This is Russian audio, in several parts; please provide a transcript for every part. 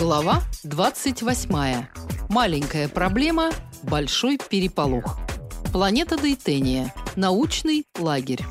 Глава 28. Маленькая проблема, большой переполох. Планета Дейтения. Научный лагерь.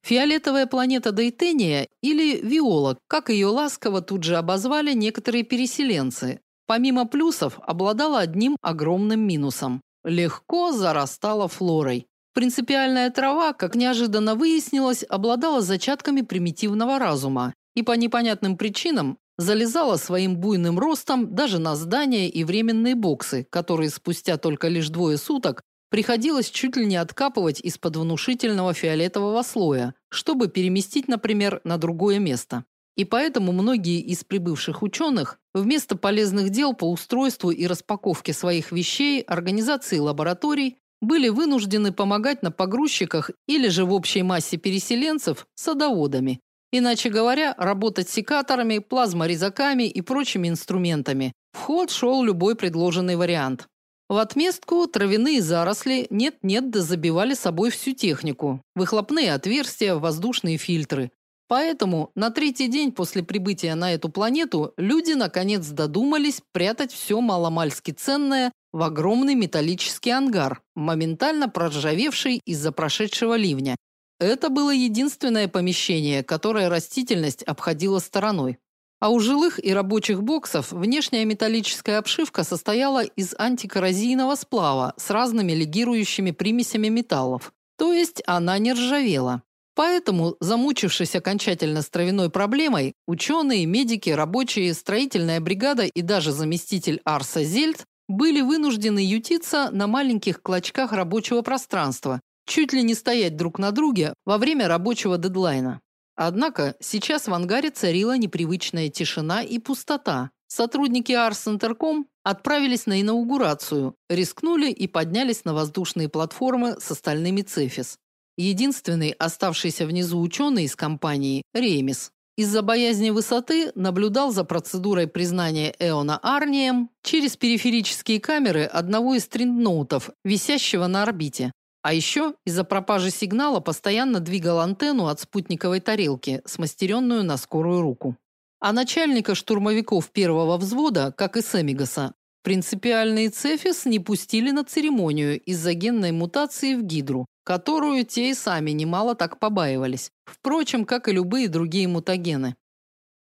Фиолетовая планета Дейтения или Виола, как ее ласково тут же обозвали некоторые переселенцы, помимо плюсов, обладала одним огромным минусом. Легко зарастала флорой. Принципиальная трава, как неожиданно выяснилось, обладала зачатками примитивного разума и по непонятным причинам залезала своим буйным ростом даже на здания и временные боксы, которые спустя только лишь двое суток приходилось чуть ли не откапывать из-под внушительного фиолетового слоя, чтобы переместить, например, на другое место. И поэтому многие из прибывших ученых вместо полезных дел по устройству и распаковке своих вещей, организации лабораторий были вынуждены помогать на погрузчиках или же в общей массе переселенцев садоводами, Иначе говоря, работать секаторами, плазморезаками и прочими инструментами. В ход шел любой предложенный вариант. В отместку травяные заросли нет-нет да забивали собой всю технику: выхлопные отверстия, воздушные фильтры. Поэтому на третий день после прибытия на эту планету люди наконец додумались прятать все маломальски ценное в огромный металлический ангар, моментально проржавевший из-за прошедшего ливня это было единственное помещение, которое растительность обходила стороной. А у жилых и рабочих боксов внешняя металлическая обшивка состояла из антикоррозийного сплава с разными легирующими примесями металлов. То есть она не ржавела. Поэтому, замучившись окончательно с травяной проблемой, ученые, медики, рабочие, строительная бригада и даже заместитель Арса Зельд были вынуждены ютиться на маленьких клочках рабочего пространства, чуть ли не стоять друг на друге во время рабочего дедлайна. Однако сейчас в ангаре царила непривычная тишина и пустота. Сотрудники Ars Intercom отправились на инаугурацию, рискнули и поднялись на воздушные платформы с остальными Цефис. Единственный оставшийся внизу ученый из компании Ремис из-за боязни высоты наблюдал за процедурой признания Эона Арнием через периферические камеры одного из триндноутов, висящего на орбите. А еще из-за пропажи сигнала постоянно двигал антенну от спутниковой тарелки, смастеренную на скорую руку. А начальника штурмовиков первого взвода, как и Семигаса, принципиальные Цефис не пустили на церемонию из-за генной мутации в гидру, которую те и сами немало так побаивались. Впрочем, как и любые другие мутагены.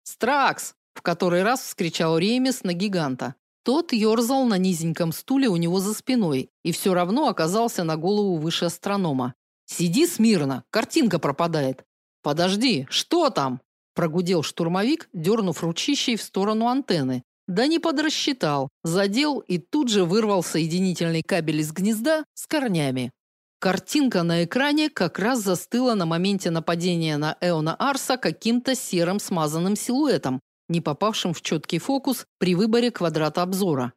«Стракс!» – в который раз вскричал Ремес на гиганта. Тот ерзал на низеньком стуле у него за спиной и все равно оказался на голову выше астронома. Сиди смирно, картинка пропадает. Подожди, что там? прогудел штурмовик, дернув ручищей в сторону антенны. Да не подрасчитал, задел и тут же вырвал соединительный кабель из гнезда с корнями. Картинка на экране как раз застыла на моменте нападения на Эона Арса каким-то серым смазанным силуэтом, не попавшим в четкий фокус при выборе квадрата обзора.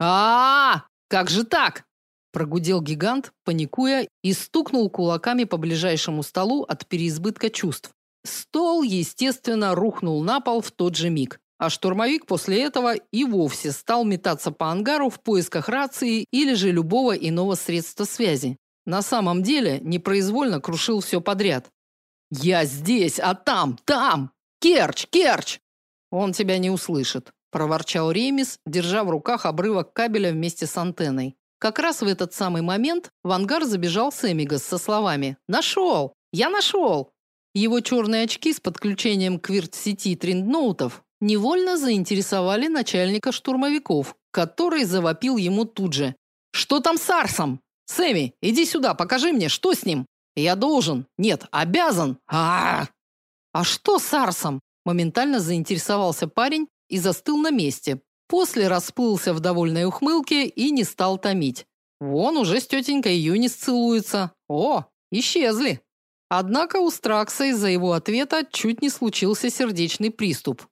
А, как же так? прогудел гигант, паникуя и стукнул кулаками по ближайшему столу от переизбытка чувств. Стол, естественно, рухнул на пол в тот же миг. А штурмовик после этого и вовсе стал метаться по ангару в поисках рации или же любого иного средства связи. На самом деле, непроизвольно крушил все подряд. Я здесь, а там, там. Керч, Керч. Он тебя не услышит, проворчал Ремис, держа в руках обрывок кабеля вместе с антенной. Как раз в этот самый момент в ангар забежал Сэмигас со словами: «Нашел! Я нашел!» Его черные очки с подключением к вирт-сети триндноутов невольно заинтересовали начальника штурмовиков, который завопил ему тут же: "Что там с Арсом? Сэмми, иди сюда, покажи мне, что с ним. Я должен, нет, обязан. -а, -а! а что с Арсом? Моментально заинтересовался парень и застыл на месте. После расплылся в довольной ухмылке и не стал томить. Вон уже с тетенькой Юнис целуется. О, исчезли. Однако у Стракса из-за его ответа чуть не случился сердечный приступ.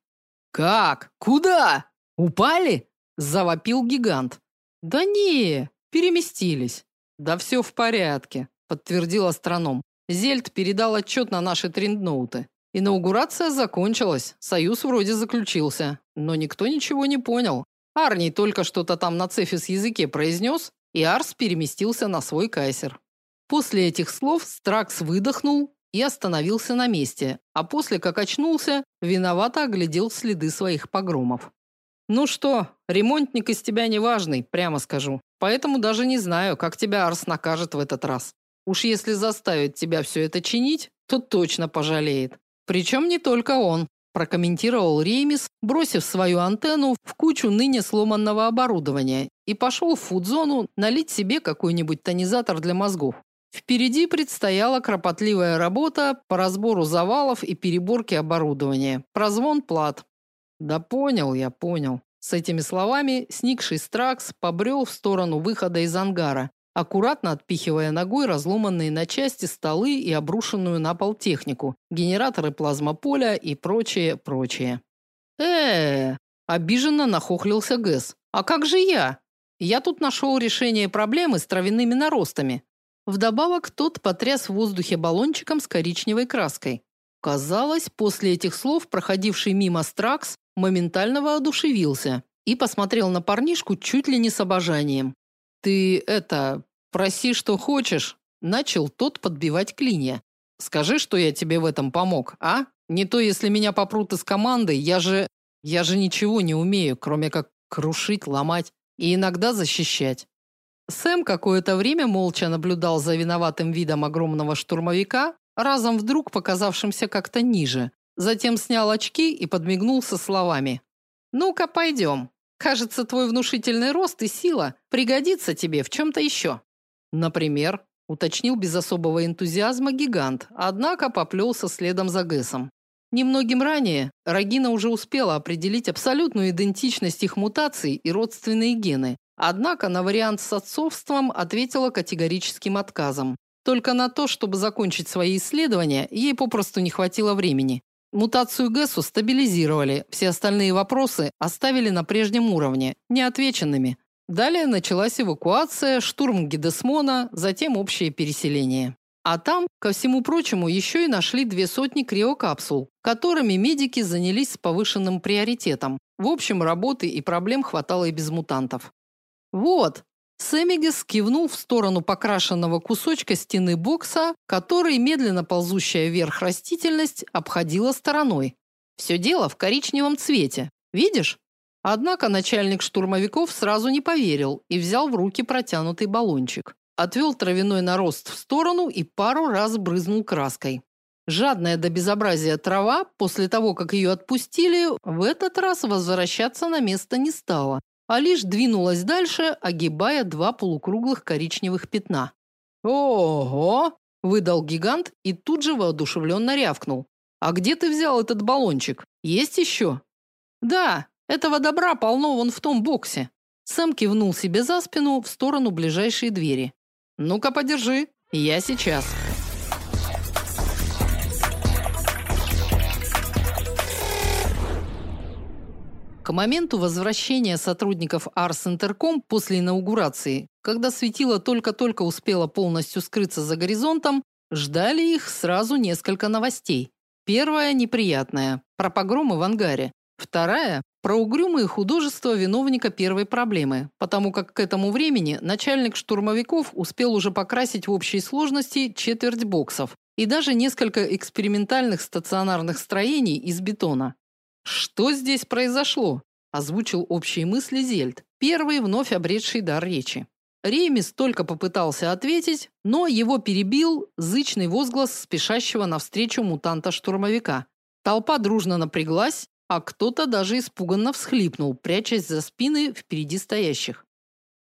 Как? Куда? Упали? завопил гигант. Да не, переместились. Да все в порядке, подтвердил астроном. Зельд передал отчет на наши триндноуты. Инаугурация закончилась, союз вроде заключился, но никто ничего не понял. Арний только что-то там на цефис языке произнес, и Арс переместился на свой кайсер. После этих слов Стракс выдохнул, и остановился на месте, а после, как очнулся, виновато оглядел следы своих погромов. Ну что, ремонтник из тебя неважный, прямо скажу. Поэтому даже не знаю, как тебя Арс накажет в этот раз. Уж если заставит тебя все это чинить, то точно пожалеет. Причем не только он, прокомментировал Ремис, бросив свою антенну в кучу ныне сломанного оборудования и пошел в фудзону налить себе какой-нибудь тонизатор для мозгов. Впереди предстояла кропотливая работа по разбору завалов и переборке оборудования. Прозвон плат. Да понял я, понял. С этими словами сникший Стракс побрел в сторону выхода из ангара, аккуратно отпихивая ногой разломанные на части столы и обрушенную на пол технику, генераторы плазмополя и прочее, прочее. Э, -э, -э обиженно нахохлился Гэс. А как же я? Я тут нашел решение проблемы с травяными наростами. Вдобавок тот потряс в воздухе баллончиком с коричневой краской. Казалось, после этих слов проходивший мимо Стракс моментально воодушевился и посмотрел на парнишку чуть ли не с обожанием. Ты это, проси, что хочешь, начал тот подбивать клинья. Скажи, что я тебе в этом помог, а? Не то, если меня попрут из команды, я же я же ничего не умею, кроме как крушить, ломать и иногда защищать. Сэм какое-то время молча наблюдал за виноватым видом огромного штурмовика, разом вдруг показавшимся как-то ниже. Затем снял очки и подмигнул со словами: "Ну-ка, пойдем. Кажется, твой внушительный рост и сила пригодится тебе в чем то еще». Например, уточнил без особого энтузиазма гигант, однако поплелся следом за Гэсом. Немногим ранее Рагина уже успела определить абсолютную идентичность их мутаций и родственные гены. Однако на вариант с отцовством ответила категорическим отказом. Только на то, чтобы закончить свои исследования, ей попросту не хватило времени. Мутацию Гэсу стабилизировали, все остальные вопросы оставили на прежнем уровне, неотвеченными. Далее началась эвакуация, штурм Гидесмона, затем общее переселение. А там, ко всему прочему, еще и нашли две сотни криокапсул, которыми медики занялись с повышенным приоритетом. В общем, работы и проблем хватало и без мутантов. Вот, Сэмигес кивнул в сторону покрашенного кусочка стены бокса, который медленно ползущая вверх растительность обходила стороной. Все дело в коричневом цвете. Видишь? Однако начальник штурмовиков сразу не поверил и взял в руки протянутый баллончик отвел травяной нарост в сторону и пару раз брызнул краской. Жадная до безобразия трава, после того, как ее отпустили, в этот раз возвращаться на место не стала, а лишь двинулась дальше, огибая два полукруглых коричневых пятна. «Ого!» – выдал гигант и тут же воодушевленно рявкнул. «А где ты взял этот баллончик? Есть еще?» «Да, этого добра полно вон в том боксе». Сэм кивнул себе за спину в сторону ближайшей двери. Ну-ка, подержи. Я сейчас. К моменту возвращения сотрудников Ars Intercom после инаугурации, когда светило только-только успело полностью скрыться за горизонтом, ждали их сразу несколько новостей. Первая неприятная про погромы в ангаре. Вторая про угрюмые художества виновника первой проблемы, потому как к этому времени начальник штурмовиков успел уже покрасить в общей сложности четверть боксов и даже несколько экспериментальных стационарных строений из бетона. Что здесь произошло? озвучил общие мысли Зельд, первый вновь обретший дар речи. Ремис только попытался ответить, но его перебил зычный возглас спешащего навстречу мутанта-штурмовика. Толпа дружно напряглась, а кто-то даже испуганно всхлипнул, прячась за спины впереди стоящих.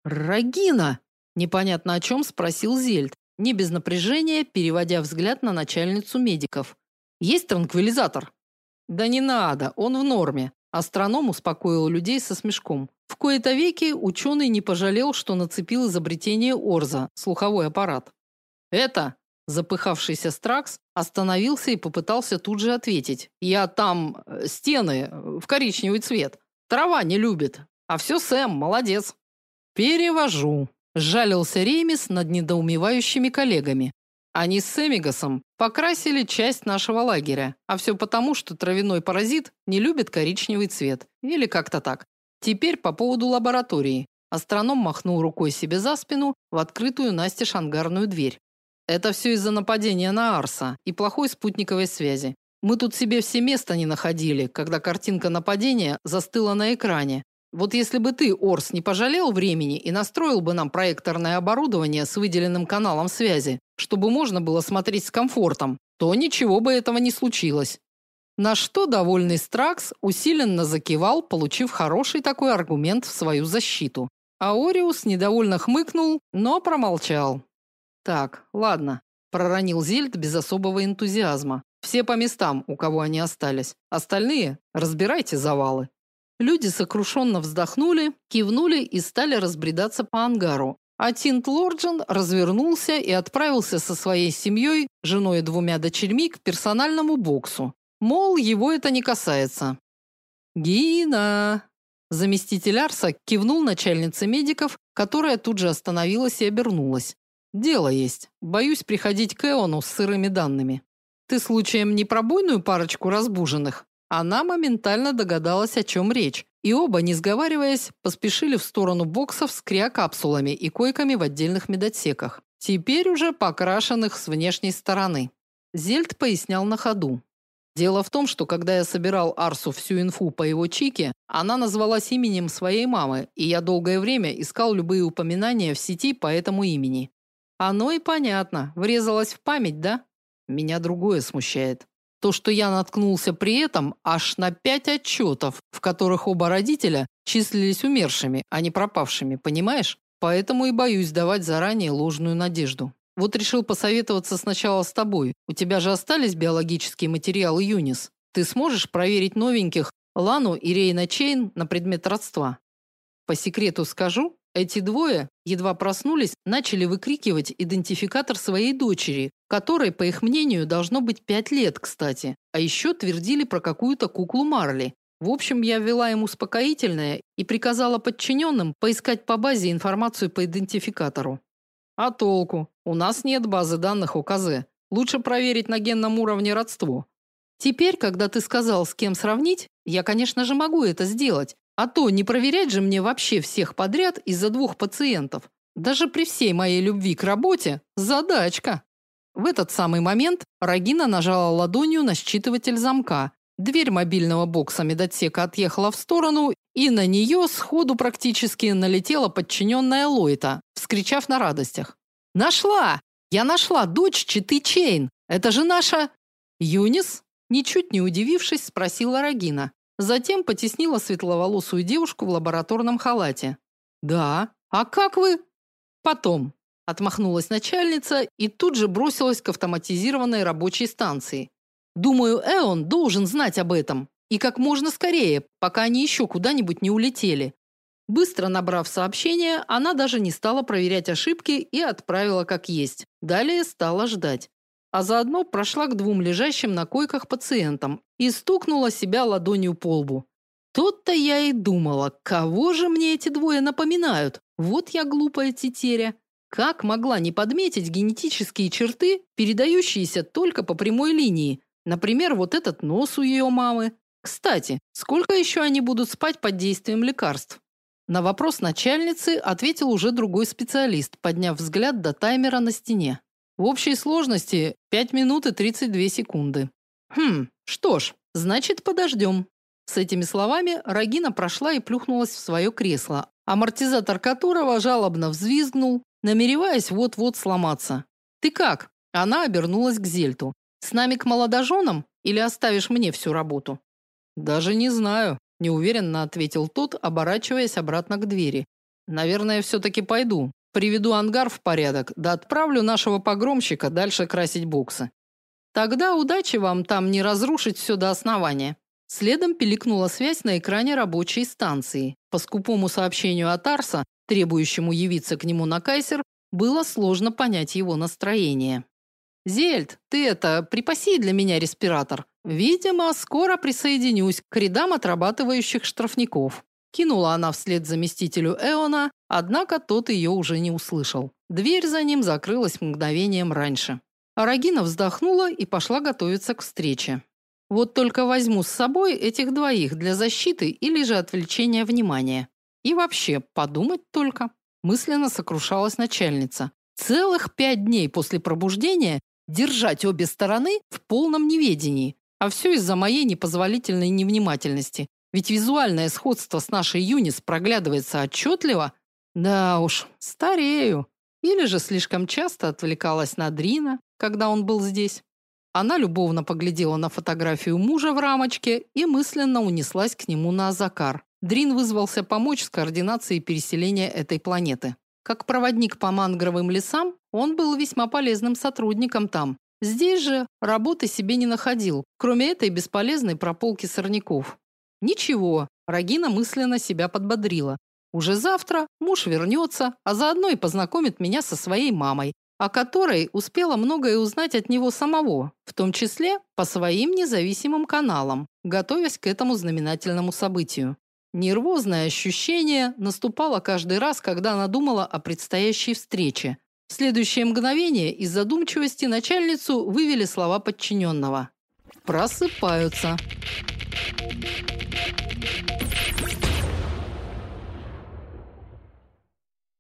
«Рагина!» – непонятно о чем спросил Зельд, не без напряжения, переводя взгляд на начальницу медиков. «Есть транквилизатор?» «Да не надо, он в норме», – астроном успокоил людей со смешком. В кои-то веки ученый не пожалел, что нацепил изобретение Орза – слуховой аппарат. «Это Запыхавшийся Стракс остановился и попытался тут же ответить. Я там э, стены э, в коричневый цвет. Трава не любит. А все Сэм, молодец. Перевожу. Жалился Ремис над недоумевающими коллегами. Они с Сэмигасом покрасили часть нашего лагеря, а все потому, что травяной паразит не любит коричневый цвет, или как-то так. Теперь по поводу лаборатории. Астроном махнул рукой себе за спину в открытую настежь ангарную дверь. Это все из-за нападения на Арса и плохой спутниковой связи. Мы тут себе все места не находили, когда картинка нападения застыла на экране. Вот если бы ты, Орс, не пожалел времени и настроил бы нам проекторное оборудование с выделенным каналом связи, чтобы можно было смотреть с комфортом, то ничего бы этого не случилось. На что довольный Стракс усиленно закивал, получив хороший такой аргумент в свою защиту. А Ориус недовольно хмыкнул, но промолчал. Так, ладно, проронил Зельд без особого энтузиазма. Все по местам, у кого они остались. Остальные разбирайте завалы. Люди сокрушенно вздохнули, кивнули и стали разбредаться по ангару. А Тинт Лорджен развернулся и отправился со своей семьей, женой и двумя дочерьми к персональному боксу. Мол, его это не касается. Гина. Заместитель Арса кивнул начальнице медиков, которая тут же остановилась и обернулась. Дело есть. Боюсь приходить к Эону с сырыми данными. Ты случаем не пробойную парочку разбуженных? Она моментально догадалась, о чем речь, и оба, не сговариваясь, поспешили в сторону боксов с криокапсулами и койками в отдельных медотсеках, теперь уже покрашенных с внешней стороны. Зельд пояснял на ходу. Дело в том, что когда я собирал Арсу всю инфу по его чике, она назвалась именем своей мамы, и я долгое время искал любые упоминания в сети по этому имени. Оно и понятно, врезалось в память, да? Меня другое смущает. То, что я наткнулся при этом аж на пять отчетов, в которых оба родителя числились умершими, а не пропавшими, понимаешь? Поэтому и боюсь давать заранее ложную надежду. Вот решил посоветоваться сначала с тобой. У тебя же остались биологические материалы Юнис. Ты сможешь проверить новеньких Лану и Рейна Чейн на предмет родства? По секрету скажу, эти двое, едва проснулись, начали выкрикивать идентификатор своей дочери, которой, по их мнению, должно быть пять лет, кстати. А еще твердили про какую-то куклу Марли. В общем, я ввела им успокоительное и приказала подчиненным поискать по базе информацию по идентификатору. А толку? У нас нет базы данных ОКЗ. Лучше проверить на генном уровне родство. Теперь, когда ты сказал, с кем сравнить, я, конечно же, могу это сделать. А то не проверять же мне вообще всех подряд из-за двух пациентов. Даже при всей моей любви к работе задачка. В этот самый момент Рагина нажала ладонью на считыватель замка. Дверь мобильного бокса медотсека отъехала в сторону, и на нее сходу практически налетела подчиненная Лойта, вскричав на радостях: "Нашла! Я нашла дочь Читы Чейн. Это же наша Юнис?" Ничуть не удивившись, спросила Рагина. Затем потеснила светловолосую девушку в лабораторном халате. "Да. А как вы?" "Потом", отмахнулась начальница и тут же бросилась к автоматизированной рабочей станции. "Думаю, Эон должен знать об этом, и как можно скорее, пока они еще куда-нибудь не улетели". Быстро набрав сообщение, она даже не стала проверять ошибки и отправила как есть. Далее стала ждать а заодно прошла к двум лежащим на койках пациентам и стукнула себя ладонью по лбу. Тут-то я и думала, кого же мне эти двое напоминают? Вот я глупая тетеря. Как могла не подметить генетические черты, передающиеся только по прямой линии? Например, вот этот нос у ее мамы. Кстати, сколько еще они будут спать под действием лекарств? На вопрос начальницы ответил уже другой специалист, подняв взгляд до таймера на стене. В общей сложности 5 минут и 32 секунды. Хм, что ж, значит, подождем. С этими словами Рагина прошла и плюхнулась в свое кресло, амортизатор которого жалобно взвизгнул, намереваясь вот-вот сломаться. Ты как? Она обернулась к Зельту. С нами к молодоженам или оставишь мне всю работу? Даже не знаю, неуверенно ответил тот, оборачиваясь обратно к двери. Наверное, все таки пойду. Приведу ангар в порядок, да отправлю нашего погромщика дальше красить боксы. Тогда удачи вам там не разрушить все до основания. Следом пиликнула связь на экране рабочей станции. По скупому сообщению от Арса, требующему явиться к нему на Кайсер, было сложно понять его настроение. Зельд, ты это, припаси для меня респиратор. Видимо, скоро присоединюсь к рядам отрабатывающих штрафников. Кинула она вслед заместителю Эона, однако тот ее уже не услышал. Дверь за ним закрылась мгновением раньше. Арагина вздохнула и пошла готовиться к встрече. Вот только возьму с собой этих двоих для защиты или же отвлечения внимания. И вообще, подумать только, мысленно сокрушалась начальница. Целых пять дней после пробуждения держать обе стороны в полном неведении. А все из-за моей непозволительной невнимательности. Ведь визуальное сходство с нашей Юнис проглядывается отчетливо. Да уж, старею. Или же слишком часто отвлекалась на Дрина, когда он был здесь. Она любовно поглядела на фотографию мужа в рамочке и мысленно унеслась к нему на Азакар. Дрин вызвался помочь с координацией переселения этой планеты. Как проводник по мангровым лесам, он был весьма полезным сотрудником там. Здесь же работы себе не находил, кроме этой бесполезной прополки сорняков. Ничего, Рагина мысленно себя подбодрила. Уже завтра муж вернется, а заодно и познакомит меня со своей мамой, о которой успела многое узнать от него самого, в том числе по своим независимым каналам, готовясь к этому знаменательному событию. Нервозное ощущение наступало каждый раз, когда она думала о предстоящей встрече. В следующее мгновение из задумчивости начальницу вывели слова подчиненного. Просыпаются. You.